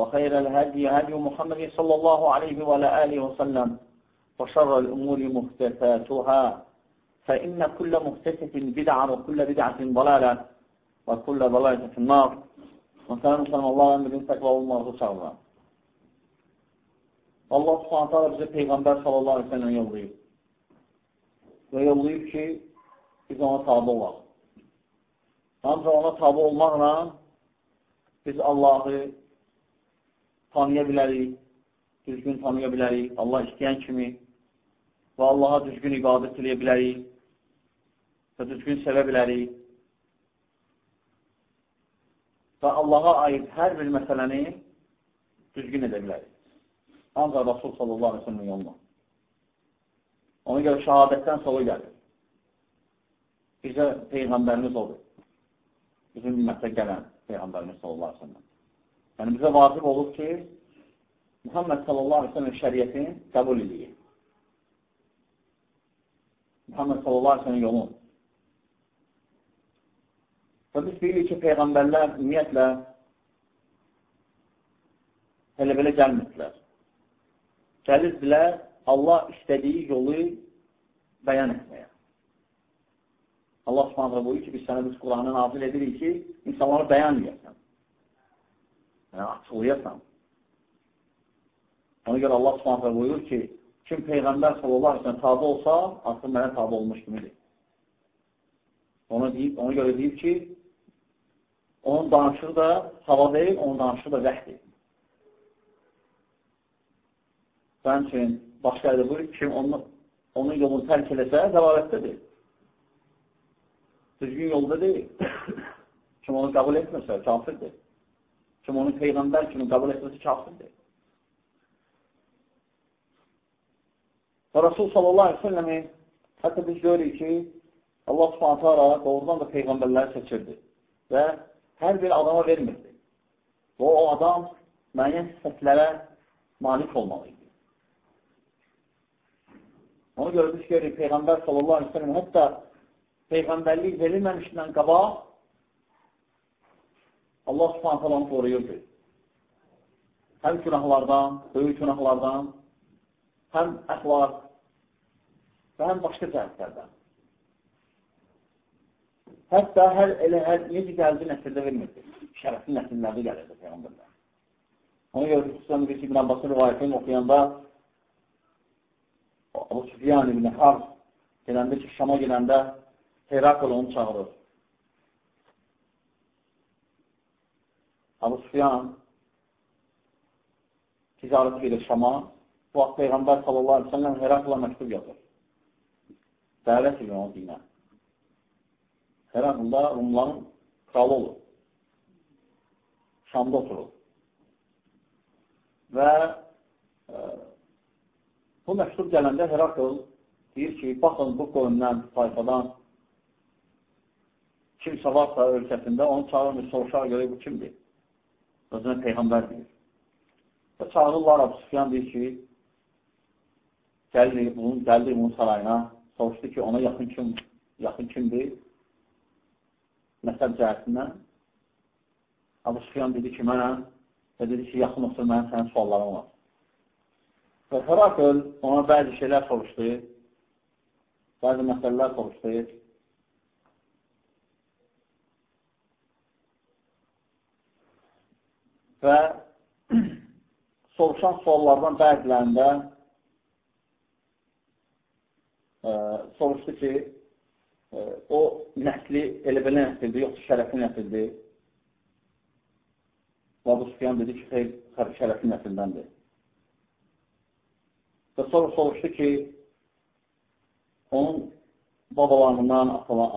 وخير الهدي هدي محمد صلى الله عليه وعلى آله وسلم وشر الأمور محدثاتها فإن كل محدثة بدعة وكل بدعة ضلالة وكل ضلالة في النار وكان صلى الله عليه وسلم والله الله الله سبحانه وتعالى bize peygamber sallallahu aleyhi ve sellem yolluyor. Ve yolluyor ki biz ona tabi olalım. Ancak ona tabi olmakla biz Allah'ı tanıya bilərik, düzgün tanıya bilərik, Allah istəyən kimi və Allaha düzgün ibadət eləyə bilərik və düzgün sevə bilərik və Allaha aid hər bir məsələni düzgün edə bilərik. Ancaq Rasul sallallahu aleyhi ve sellem yoluna. Ona görə şəhadətdən sonra gəlir. Bizə Peyğəmbərimiz odur. Bizim ümmətə gələn Peyğəmbərimiz sallallahu aleyhi ve sellem. Yəni, bizə vacib olur ki, Muhammed sallallahu aleyhi ve sellem şəriyyətini qəbul edəyik. Muhammed sallallahu aleyhi ve sellem yolun. Və biz bilirik ki, Peyğəmbərlər ümumiyyətlə elə belə gəlmirdilər. Gəlirdilər Allah istədiyi yolu bəyan etməyə. Allah subhanətlə buyur ki, biz sənə biz Quranı nazil edirik ki, insanlara bəyan edəsən. Yəni, açıqlayasan. Ona görə Allah subhanətlə buyur ki, kim Peyğəmbər sallallahu aleyhi tabi olsa, artıq mənə tabi olmuş kimidir. Ona, deyib, ona görə deyib ki, onun danışığı da hava deyil, onun danışığı da vəhdir. Sənin üçün başqa yerdə buyur, kim onu, onun yolunu tərk eləsə, zəlalətdədir. Düzgün yolda deyil. kim onu qəbul etməsə, kafirdir. Kim onu Peyğəmbər kimi qəbul etməsə, kafirdir. Və Rasul sallallahu aleyhi ve selləmi hətta biz görürük ki, Allah subhanətə ara doğrudan da Peyğəmbərləri seçirdi və hər bir adama vermirdi. Və o adam müəyyən sifətlərə malik olmalıydı. Ona görə biz görürük, Peyğəmbər sallallahu aleyhi ve sellem hətta Peyğəmbərlik verilməmişdən qabaq Allah subhanət alanı qoruyurdu. Həm günahlardan, böyük günahlardan, həm əxlaq və həm başqa cəhətlərdən. Hətta hər elə hər necə gəldi nəsildə vermirdi. Şərəfli nəsillərdə gəlirdi Peyğəmbərlər. Ona görə xüsusən bir İbn Abbasın rivayətini oxuyanda Abu Süfyan ibn Harb gələndə ki, Şama gələndə Herakl onu çağırır. Abu Süfyan ticarət gedir Şama. Bu vaxt Peyğəmbər sallallahu aleyhi ve sellem Herakla məktub yazır. Dəvət edir onu dinə. Herakl da Rumların kralı olur. Şamda oturur. Və e, bu məktub gələndə Herakl deyir ki, baxın bu qövmdən, tayfadan kimsə varsa ölkəsində, onu çağırmır, soruşar görə bu kimdir? Özünə Peyğəmbər deyir. Və çağırırlar, Abu Sufyan deyir ki, gəldi bunun, gəldi bunun sarayına, soruşdu ki, ona yaxın kim, yaxın kimdir? Məsəl cəhətindən. Abu Sufyan dedi ki, mənəm və dedi ki, yaxın olsun, mənim sənin suallarım var. Və Herakl ona bəzi şeylər soruşdu, bəzi məsələlər soruşdu. Və soruşan suallardan bəzilərində e, soruşdu ki, e, o nəsli elə belə nəsildir, yoxsa şərəfli nəsildir. Abu Sufyan dedi ki, xeyr, şərəfli nəsildəndir. Və sonra soruşdu ki, onun babalarından,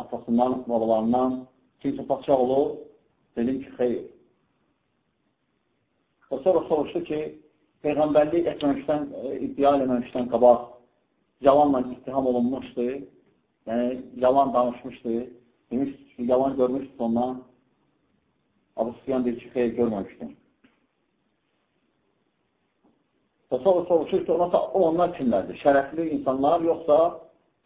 atasından, babalarından kimsə patşaq olur, dedim ki, xeyr. Və sonra soruşdu ki, Peyğəmbərlik etməmişdən, e, iddia eləməmişdən qabaq yalanla ittiham olunmuşdu, yəni yalan danışmışdı, demişdi ki, yalan görmüşdü ondan. Abu Sufyan deyir ki, xeyr, görməmişdim. Və sonra soruşur ki, ona, onlar kimlərdir? Şərəfli insanlar, yoxsa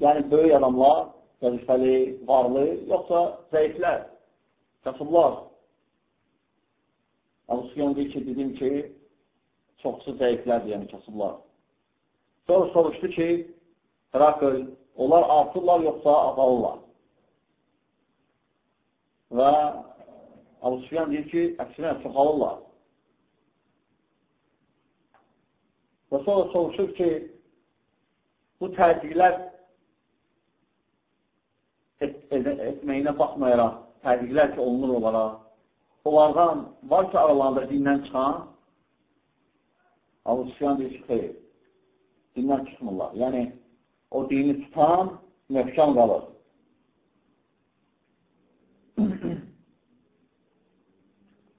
yəni böyük adamlar, vəzifəli, varlı, yoxsa zəiflər, kasıblar? Abu Sufyan ki, dedim ki, çoxsu zəiflərdir, yəni kasıblar. Sonra soruşdu ki, Herakl, onlar artırlar yoxsa azalırlar? Və Abu Sufyan deyir ki, əksinə çoxalırlar. Və sonra soruşur ki, bu təzyiqlər et, et, etməyinə baxmayaraq, təzyiqlər ki, olunur onlara, onlardan var ki, aralarında dindən çıxan, Abu Sufyan deyir ki, xeyr, dindən çıxmırlar. Yəni, o dini tutan möhkəm qalır.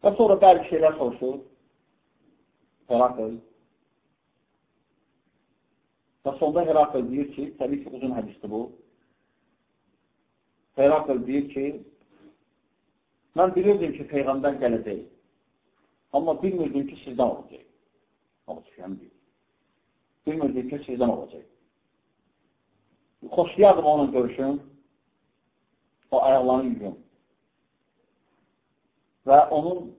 Və sonra bəzi şeylər soruşur. Herakl. Və sonda Herakl deyir ki, təbii ki, uzun hədisdir bu. Herakl deyir ki, Mən bilirdim ki, Peyğəmbər gələcək. Amma bilmirdim ki, sizdən olacaq. Alışıyan deyil. Bilmirdim ki, sizdən olacaq. Xoşlayardım onun görüşün, o ayaqlarını yuyum. Və onun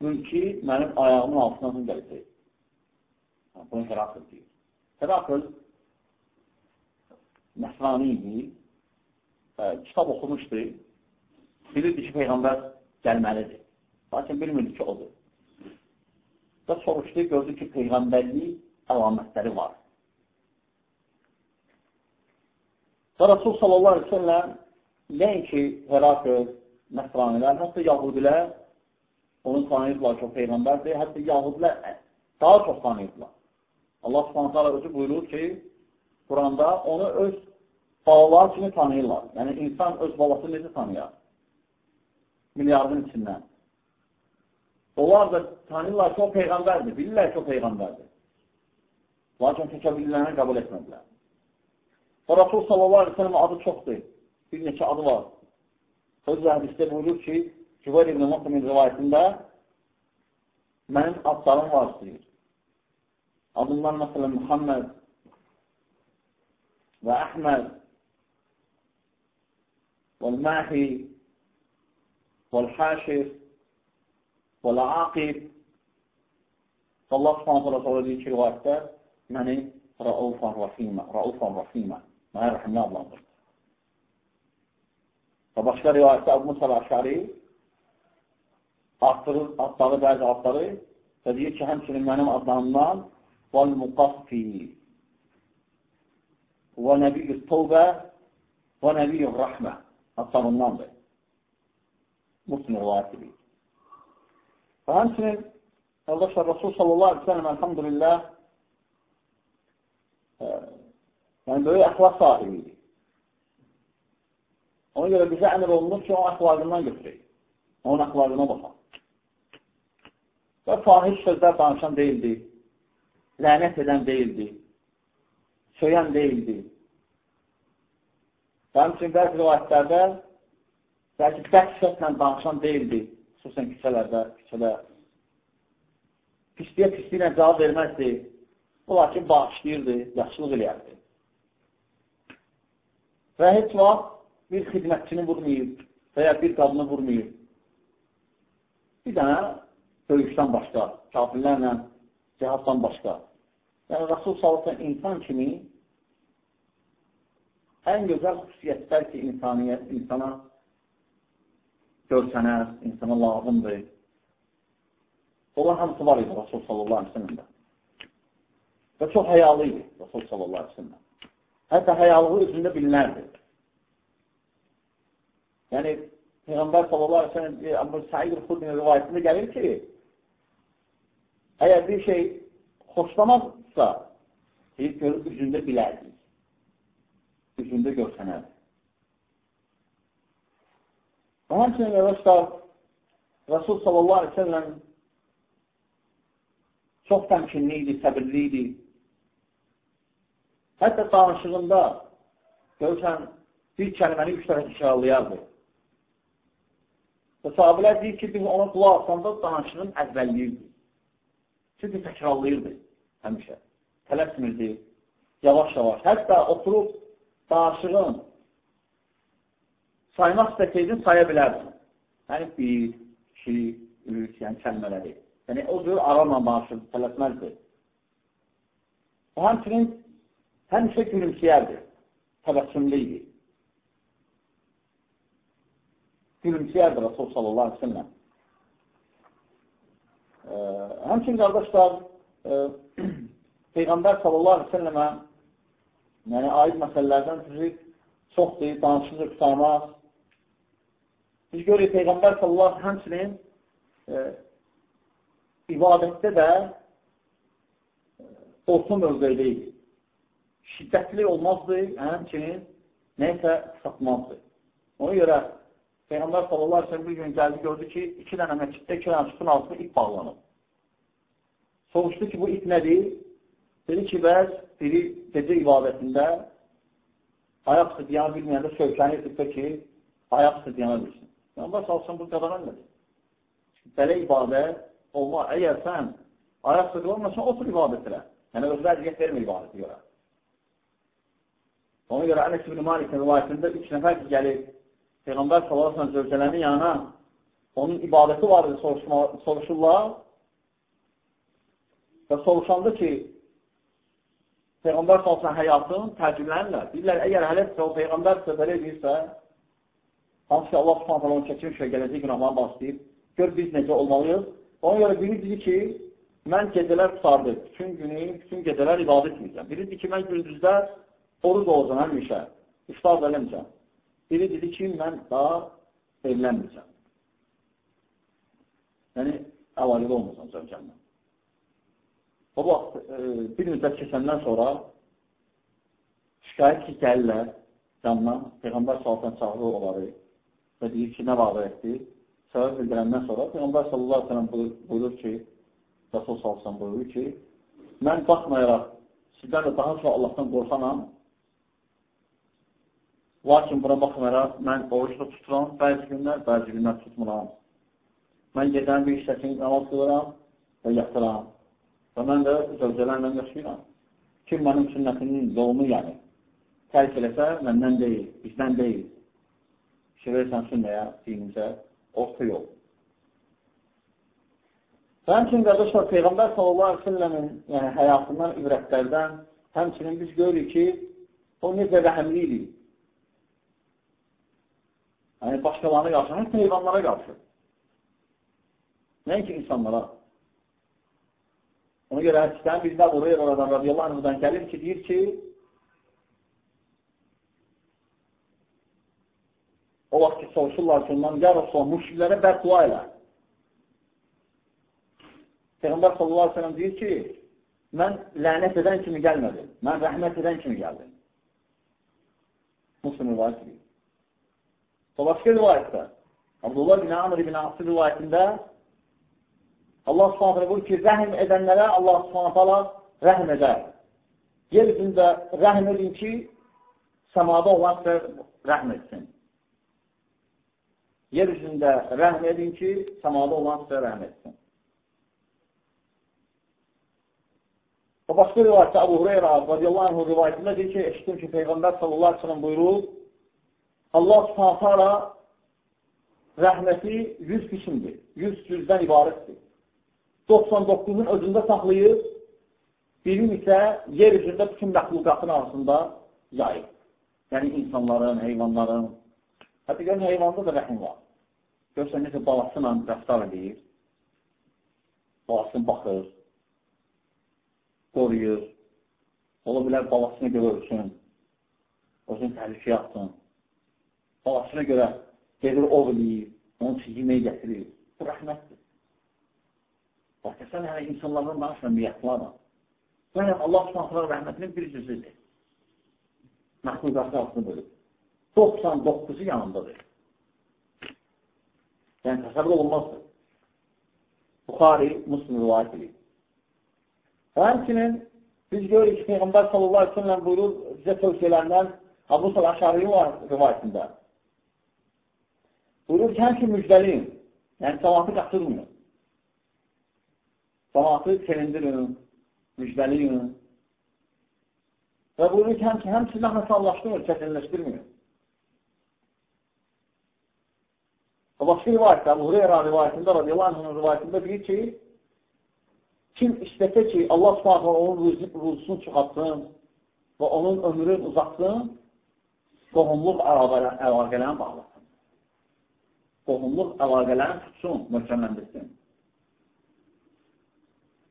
mülki mənim ayağımın altından gələcək. Bunu Herakl deyir. Herakl Nəsrani idi, kitab oxumuşdu, bilirdi ki, Peyğəmbər gəlməlidir. Lakin bilmirdi ki, odur. Və soruşdu, gördü ki, Peyğəmbərlik əlamətləri var. Və Rasul sallallahu aleyhi ve sellem nəinki Herakl, Nəsranilər, hətta Yahudilər onu tanıyırdılar ki, o Peyğəmbərdir, hətta Yahudilər daha çox tanıyırdılar. Allah subhanətə özü buyurur ki, Quranda onu öz balalar kimi tanıyırlar. Yəni, insan öz balasını necə tanıyar? Milyardın içindən. Onlar da tanıyırlar ki, o Peyğəmbərdir, bilirlər ki, o Peyğəmbərdir. Lakin təkəbirlərini qəbul etmədilər. Və Rasul sallallahu aleyhi sellem adı çoxdur. Bir neçə adı var. Öz hədisdə buyurur ki, Cüveyr ibn Muslimin rivayətində mənim adlarım var deyir. Adımdan məsələn Muhammed və Əhməd və Məhi والحاشر والعاقب فالله سبحانه وتعالى دي كل وقت يعني رؤوفا رحيما رؤوفا رحيما. ما رحمنا الله عنه فبخشى رواية أبو الشعري الأشعري. أطلق بعد أطلق فديك هم سلمانهم أضلالنا والمقفي ونبي التوبة ونبي الرحمة. أطلق به Muslim rivayət edir. Və həmçinin Qardaşlar, Rasul sallallahu aleyhi ve sellem elhamdülillah e, yəni böyük əxlaq sahibi idi. Ona görə bizə əmr olunur ki, onun əxlaqından götürək. Onun əxlaqına baxaq. Və fahiş sözlər danışan deyildi. Lənət edən deyildi. Söyən deyildi. Və həmçinin bəzi rivayətlərdə Bəlkə bərk səslə danışan deyildi, xüsusən küçələrdə, küçədə. Pisliyə pisliyə cavab verməzdi. O lakin bağışlayırdı, yaxşılıq eləyərdi. Və heç vaxt bir xidmətçini vurmayıb və ya bir qadını vurmayıb. Bir dənə döyüşdən başqa, kafirlərlə cihazdan başqa. Yəni, Rasul sallallahu insan kimi ən gözəl xüsusiyyətlər ki, insaniyyət, insana görsənər, insana lazımdır. Onlar hamısı var idi Rasul sallallahu aleyhi ve sellemdə. Və çox həyalı idi Rasul sallallahu aleyhi ve sellem. Hətta həyalığı özündə bilinərdi. Yəni, Peyğəmbər sallallahu aleyhi ve sellem Əbu Sa'id Xudinin rivayətində gəlir ki, əgər bir şey xoşlamazsa, deyib görüb üzündə bilərdi. Üzündə görsənərdi. Və həmçinin yavaşlar, Rasul sallallahu aleyhi sellem çox təmkinli idi, səbirli idi. Hətta danışığında görürsən, bir kəlməni üç tərəf işarlayardı. Və sahabilər deyir ki, biz ona qulaq asanda danışığın əvvəlliyirdi. Çünki təkrarlayırdı həmişə. Tələsmirdi, yavaş-yavaş. Hətta oturub danışığın saymaq istəsəydin saya bilərdi. Yəni, bir, iki, üç, yəni kəlmələri. Yəni, o cür aramla danışırdı, tələsməzdi. Və həmçinin həmişə gülümsəyərdi, təbəssümlü idi. Gülümsəyərdi Rasul sallallahu aleyhi ve sellem. E, həmçin qardaşlar, e, Peyğəmbər sallallahu aleyhi ve sellemə yəni, aid məsələlərdən sizi çox deyil, danışıcı tutamaz. Biz görürük, Peyğəmbər sallallahu həmçinin e, ibadətdə də e, orta mövqeydə idi şiddətli olmazdı, həmçinin neysə satmazdı. Ona görə Peyğəmbər sallallahu aleyhi bir gün gəldi, gördü ki, iki dənə məsciddə iki dənə sütun altında ip bağlanıb. Soruşdu ki, bu ip nədir? Dedi ki, bəz biri gecə ibadətində ayaq sıdiyana bilməyəndə söykənirdi ki, ayaq sıdiyana bilsin. Peyğəmbər salsın bu qadağan nədir? Belə ibadət olma, əgər sən ayaq sıdiyana otur ibadət elə. Yəni, özü əziyyət vermə ibadəti görə. Ona görə Ənəs ibn Malikin rivayətində üç nəfər ki, gəlir Peyğəmbər sallallahu zövcələrin yanına onun ibadəti var idi, soruşurlar və soruşanda ki, Peyğəmbər sallallahu həyatını təəccüblənirlər. Deyirlər, əgər hələsə o Peyğəmbər sözləri edirsə, hansı ki, Allah subhanət onu çəkmiş və gələcək günahlarını başlayıb, gör biz necə olmalıyıq. Ona görə biri dedi ki, mən gecələr tutardı, bütün günü, bütün gecələr ibadət edəcəm. Biri dedi ki, mən gündüzlər Oruz olacam həmişə, iftar eləməyəcəm. Biri dedi ki, mən daha evlənməyəcəm. Yəni, əlaqidə olmasam zövcəmlə. O vaxt e, bir müddət keçəndən sonra şikayət ki, gəlirlər canına, Peyğəmbər salatan çağırır onları və deyir ki, nə vaqəətdir? Səbəb bildirəndən sonra Peyğəmbər sallallahu aleyhi ve sellem buyurur ki, Rəsul sallallahu buyurur ki, mən baxmayaraq sizdən də daha çox Allahdan qorxanam, Lakin buna baxmayaraq, mən oruçlu tuturam bəzi günlər, bəzi günlər tutmuram. Mən gedən bir hissəsini namaz qılıram və yatıram. Və mən də zövcələrlə yaşayıram. Kim mənim sünnətinin yolunu yəni tərk eləsə, məndən deyil, bizdən deyil. Şey verirsən sünnəyə, dinimizə, orta yol. Və həmçinin qardaşlar, Peyğəmbər selləmin yəni, həyatından, ibrətlərdən həmçinin biz görürük ki, o necə rəhəmli idi. Yəni, başqalarına qarşı, hətta heyvanlara qarşı. Nəinki insanlara. Ona görə hədisdən birində Abu Hureyradan radiyallahu anhudan gəlir ki, deyir ki, o vaxt ki, soruşurlar ki, ondan, ya Rasulullah, müşriklərə bəddua elə. Peyğəmbər sallallahu aleyhi ve sellem deyir ki, mən lənət edən kimi gəlmədim, mən rəhmət edən kimi gəldim. Muslim rivayət edir. Və başqa rivayətdə, Abdullah bin Amr ibn Asir rivayətində Allah subhanətlə buyur ki, rəhm edənlərə Allah subhanətlə rəhm edər. Yer üzündə rəhm edin ki, səmada olan rəhm etsin. Yer üzündə rəhm edin ki, səmada olan sizə rəhm etsin. Və başqa rivayətdə Abu Hureyra radiyallahu anh rivayətində deyir ki, eşitdim ki, Peyğəmbər sallallahu aleyhi ve sellem buyurur, Allah subhanətə rəhməti 100 qismdir, 100 cüzdən ibarətdir. 99-un özündə saxlayıb, birin isə yer üzündə bütün məxluqatın arasında yayıb. Yəni, insanların, heyvanların. Görün, heyvanda da rəhim var. Görsən, necə balasıyla rəftar edir. balasını baxır, qoruyur, ola bilər balasına görə ölsün, özünü təhlükəyə atsın, balasına görə gedir ov eləyir, onun üçün yemək gətirir. Bu rəhmətdir. Baxın, sən hələ insanlardan danışmən niyyətlərlə. Yəni, Allah subhanətlər rəhmətinin bir cüzüdür. Məxluqatı altını bölüb. 99-u yanındadır. Yəni, təsəvvür olunmazdır. Buxari, Müslüm rivayət edir. Həmçinin biz görürük ki, Peyğəmbər sallallahu aleyhi ve sellem buyurur bizə tövsiyələrindən Abu Salah Şari'nin var rivayətində. Buyurur ki, həmçin müjdəliyin, yəni cəmatı qaçırmıyor. Cəmatı sevindirin, müjdəliyin. Və buyurur ki, həmçin, həmçindən məsallaşdırmır, çətinləşdirmiyor. Başqa rivayətdə, Abu Hureyra rivayətində, radiyallahu anhın rivayətində deyir ki, kim istəsə ki, Allah subhanə onun ruzusunu çıxartsın və onun ömrünü uzatsın, qohumluq əlaqələrini bağlasın. Qohumluq əlaqələrini tutsun, möhkəmləndirsin.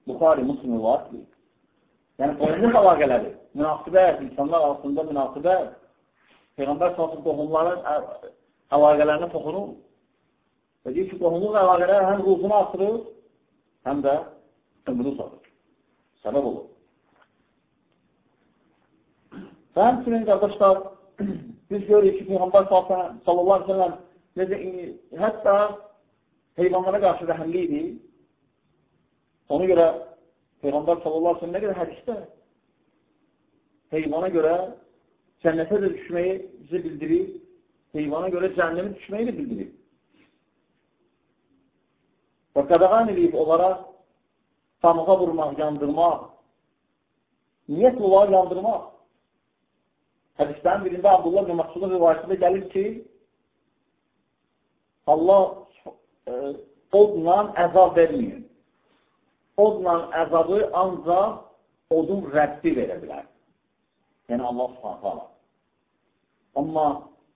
Buxari, Müslüm ki, yəni qohumluq əlaqələri, münasibət, insanlar arasında münasibət, Peyğəmbər salsın qohumların əlaqələrinə toxunur. Və deyir ki, qohumluq əlaqələri həm ruhunu artırır, həm də ömrü uzadır. Səbəb olur. Və həmçinin qardaşlar, biz görürük ki, Peyğəmbər sallallahu aleyhi ve necə, hətta heyvanlara qarşı rəhəmli idi, Ona görə Peyğəmbər sallallahu aleyhi ve nə qədər hədisdə heyvana görə cənnətə də düşməyi bizə bildirir, heyvana görə cəhənnəmə düşməyi də bildirir. Və qadağan edib onlara samuğa vurmaq, yandırmaq, niyyətlə onları yandırmaq. Hədislərin birində Abdullah bin Məqsudun rivayətində gəlir ki, Allah e, odla əzab verməyir odla əzabı ancaq odun rəbbi verə bilər. Yəni Allah subhanətə Amma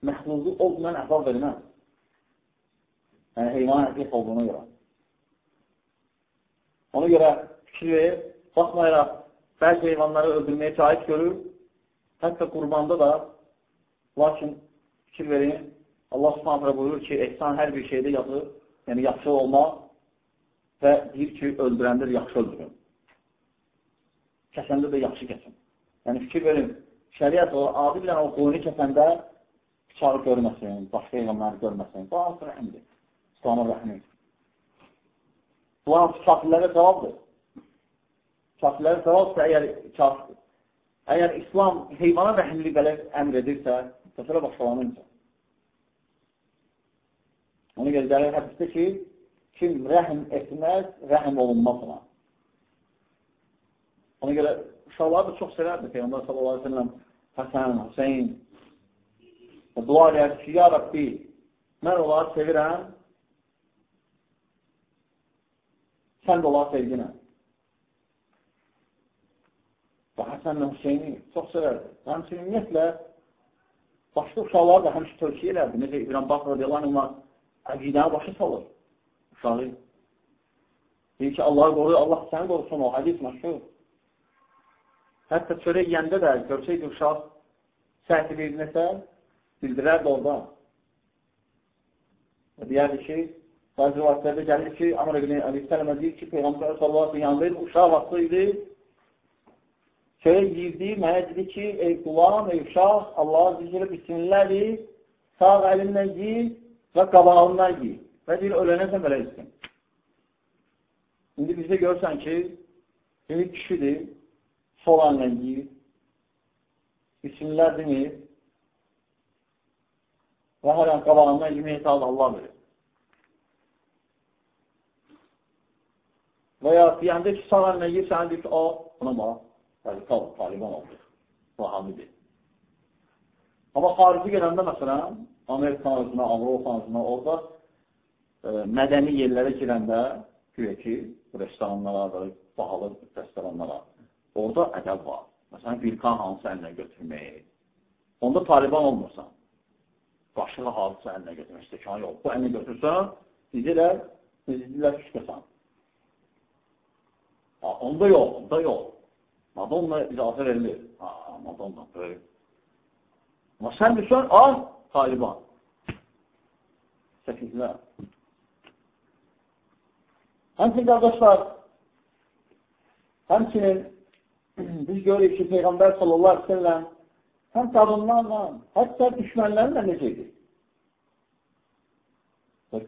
məxluqu odla əzab verməz. Yəni heyvan əqliq olduğuna görə. Ona görə fikir verir, baxmayaraq bəzi heyvanları öldürməyə caiz görür, hətta qurbanda da, lakin fikir verin, Allah subhanətə buyurur ki, ehsan hər bir şeydə yazır, yəni yaxşı olmaq və deyir ki, öldürəndə də yaxşı öldürün. Kəsəndə də yaxşı kəsin. Yəni, fikir verin, şəriət o, adillə o qoyunu kəsəndə bıçağı görməsin, başqa heyvanları görməsin. Bu hansı rəhimdir? İslamın rəhimi. Hansı kafirlərə cavabdır. Kafirlərə cavabdır, əgər kafir, əgər İslam heyvana rəhimli belə əmr edirsə, təsələ başqalanınca. Ona görə gəlir hədisdə ki, kim rəhm etməz, rəhm olunmaz ona. Ona görə uşaqlar da çox sevərdir Peyğəmbər sallallahu aleyhi ve sellem Həsən, Hüseyin dua eləyər ki, ya Rabbi, mən onları sevirəm, sən də onları sevginə. Və Həsənlə Hüseyni çox sevərdir. Həmçinin ümumiyyətlə, başqa uşaqlar da həmişə tövsiyə elərdi. Necə İbrahim Bakr radiyallahu anh əqidəni başa salır uşağı. Deyir ki, Allah qoruyor, Allah səni qorusun o, hədis məşhur. Hətta çörək yəndə də görsəydi uşaq səhv edir nəsə, bildirərdi orada. Deyərdi ki, bəzi vaxtlarda gəlir ki, Amr ibn Əli Sələmə deyir ki, Peyğəmbər sallallahu aleyhi yanındaydı, uşaq vaxtı idi. Çörək yiyirdi, mənə dedi ki, ey qulam, ey uşaq, Allah zikri bismillədir, sağ əlindən giy və qabağından giy. Və deyir, ölənəsən belə etsin. İndi bizdə görürsən ki, bir kişidir, sol əllə yiyir, isimlər demir və hər an qabağından yemək sağlı Allah verir. Və ya deyəndə ki, sağ əllə yiyir, sənə deyir ki, o, buna bax, radikal, taliban oldu, vahamidir. Amma xarici gələndə, məsələn, Amerikan özünə, Avropa özünə, orada mədəni yerlərə girəndə, güya ki, restoranlara, bahalı restoranlara, orada ədəb var. Məsələn, bir kan hansı əlinə götürmək. Onda taliban olmursan. Qaşığı hansı əlinə götürmək, stəkan yox. Bu əlinə götürsən, deyirlər, deyirlər, küçkəsən. Onda yox, onda yox. Madonna icazə verilir. Ha, Madonna, böyle. Amma sən düşən, al, Taliban. Səkizlər. Həmçin, qardaşlar, həmçinin biz görürük ki, Peyğəmbər sallallahu aleyhi ve sellem həm qadınlarla, hətta düşmənlərlə necə edir?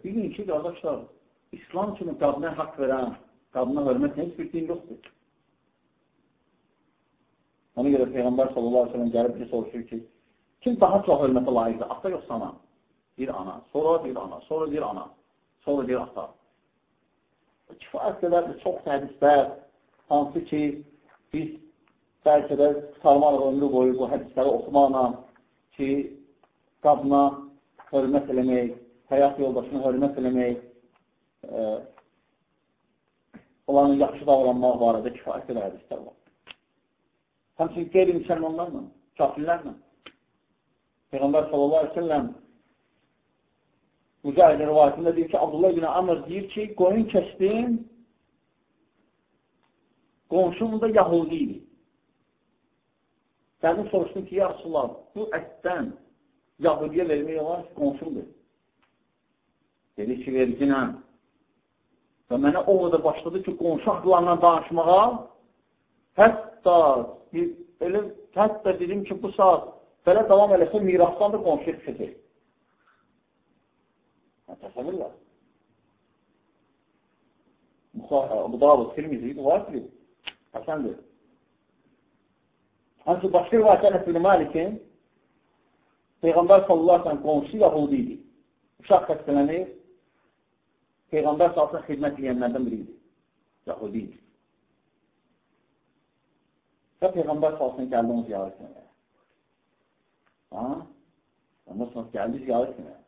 Bilin ki, qardaşlar, İslam kimi qadına haqq verən, qadına hörmət heç bir din yoxdur. Ona görə Peyğəmbər sallallahu aleyhi ve sellem gəlib bir soruşur ki, kim daha çox hörmətə layiqdir? Ata yoxsa ana? Bir ana, sonra bir ana, sonra bir ana, sonra bir ata. Kifayət qədərdir, çox hədislər, hansı ki, biz bəlkə də tutarmarıq ömrü boyu bu hədisləri oxumaqla ki, qadına hörmət eləmək, həyat yoldaşına hörmət eləmək, e, onların yaxşı davranmaq barədə kifayət qədər hədislər var. Həmçin qeyri-müsəlmanlarla, kafirlərlə. Peyğəmbər sallallahu aleyhi ve sellem Mücahidin rivayətində deyir ki, Abdullah ibn Amr deyir ki, qoyun kəsdim, qonşum da Yahudi idi. Gəldim soruşdum ki, ya Rasulullah, bu ətdən Yahudiyə vermək olar qonşumdur. Dedi ki, verginəm. Və mənə o da başladı ki, qonşu adlarla danışmağa, hətta, elə, hətta dedim ki, bu saat belə davam eləsə, mirasdan da qonşuya düşəcək. Təsəvvürlər. Bu da bu, Tirmizi, var ki, Həsəndir. Hansı başqa rivayətlər Nəsr-i Malikin Peyğəmbər sallallahu aleyhi qonşusu Yahudi idi. Uşaq xəstələnir, Peyğəmbər sallallahu xidmət edənlərdən biri idi. Yahudi. Və Peyğəmbər sallallahu gəldi onu ziyarət etməyə. Ha? Ondan sonra gəldi ziyarət etməyə.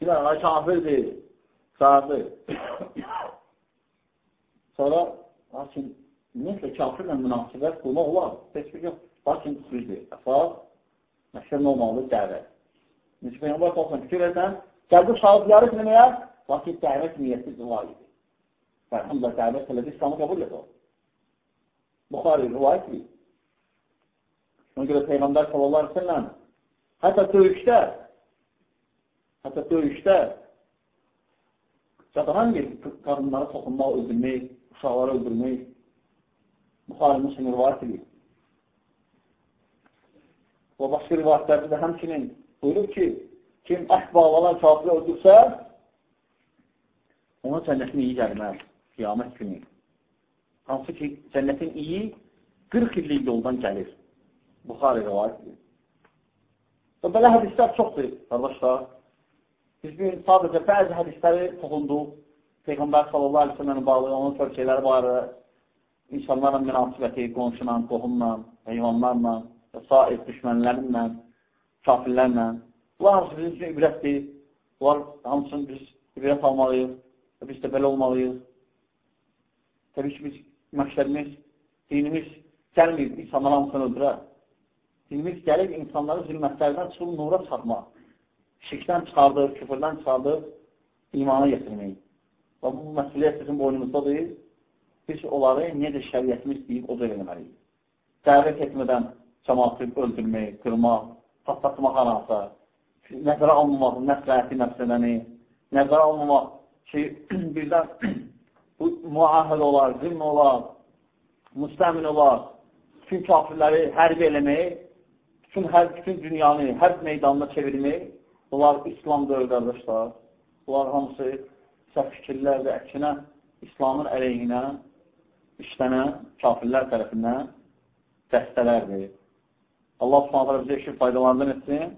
Bir ara kafirdir, kafir. sonra, lakin, ümumiyyətlə kafirlə münasibət qurmaq olar. Heç bir yox. Lakin düzdür, əsas məşhur olmalıdır dəvət. Necə Peyyambar olsun, fikir edən, gəldi ziyarət etməyə, lakin dəvət niyyəti var idi. Əlhamdülillah dəvət elədi, İslamı qəbul edir. Buxari rivayət edir. Ona görə Peyğəmbər sallallahu aleyhi ve sellem hətta döyüşdə hətta döyüşdə qadağan gedir qadınlara toxunmaq, öldürmək, uşaqları öldürmək Buxari Müslim rivayət edir. Və başqa rivayətlərdə də həmçinin buyurub ki, kim əhd bağlanan kafiri öldürsə, ona cənnətin iyi gəlməz, qiyamət günü. Hansı ki, cənnətin iyi 40 illik yoldan gəlir. Buxarə rivayət edir. Və belə hədislər çoxdur, qardaşlar. Biz bir sadəcə bəzi hədisləri toxunduq. Peyğəmbər sallallahu aleyhi ve sellem'in bağlı, onun tövsiyeləri barədə, insanlarla münasibəti, qonşula, qohumla, heyvanlarla, və sair düşmənlərimlə, kafirlərlə. Bunlar hamısı bizim üçün ibrətdir. Bunlar hamısını biz ibrət almalıyıq və biz də belə olmalıyıq. Təbii ki, biz məqsədimiz, dinimiz gəlməyib insanlar hamısını öldürər. Dinimiz gəlir insanları zülmətlərdən çıxıb nura çıxarmaq. Şirkdən çıxardır, küfürdən çıxardır, imana yetirmək. Və bu məsuliyyət bizim boynumuzdadır. Biz onları necə şəriyyətimiz deyib, o da eləməliyik. Dəvət etmədən cəmatı öldürmək, qırmaq, patlatmaq haransa, nəzərə almamaq, nəsləhəti nəfsədəni, nəzərə almamaq ki, birdən bu müahəd olar, zimn olar, müstəmin olar, bütün kafirləri hərbi eləmək, bütün, hər, bütün dünyanı hərb meydanına çevirmək, bunlar İslam deyil, qardaşlar. Bunlar hamısı səhv fikirlər və əksinə İslamın əleyhinə işlənən kafirlər tərəfindən dəstələrdir. Allah subhanətə bizə işin faydalarından etsin.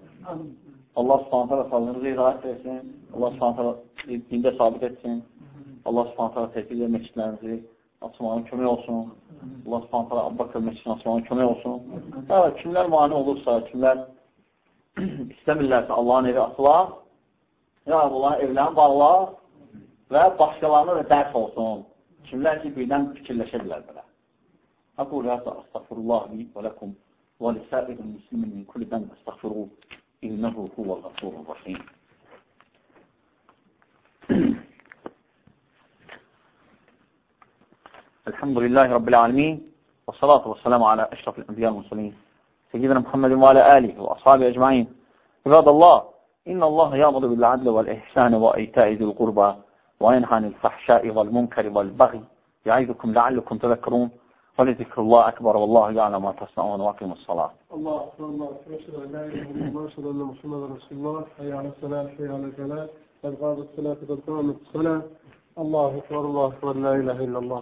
Allah subhanətə və sağlığınızı irayət etsin, Allah subhanətə dində sabit etsin, Allah subhanətə təkbirlə məscidlərinizi açmağın kömək olsun, Allah subhanətə Abbaqır məscidini açmağın kömək olsun. Hə, kimlər mani olursa, kimlər istəmirlərsə Allahın evi atıla, ya Allahın evlərini bağla və başqalarına da dərs olsun. Kimlər ki, birdən fikirləşə bilər belə. Aqul hada astaghfirullah li və lakum və lisa'iril muslimin min kulli dhanbin astaghfiruhu. إنه هو الغفور الرحيم الحمد لله رب العالمين والصلاة والسلام على أشرف الأنبياء والمرسلين سيدنا محمد وعلى آله وأصحابه أجمعين. عباد الله إن الله يأمر بالعدل والإحسان وإيتاء ذي القربى وينهى عن الفحشاء والمنكر والبغي يعظكم لعلكم تذكرون. ولذكر الله أكبر والله يعلم ما تصنعون وأقيموا الصلاة. الله أكبر الله أكبر. أشهد أن لا إله إلا الله أشهد أن محمدا رسول الله. حي على الصلاة حي على الفلاح قد قامت الصلاة قد قامت الصلاة. الله أكبر الله أكبر. لا إله إلا الله.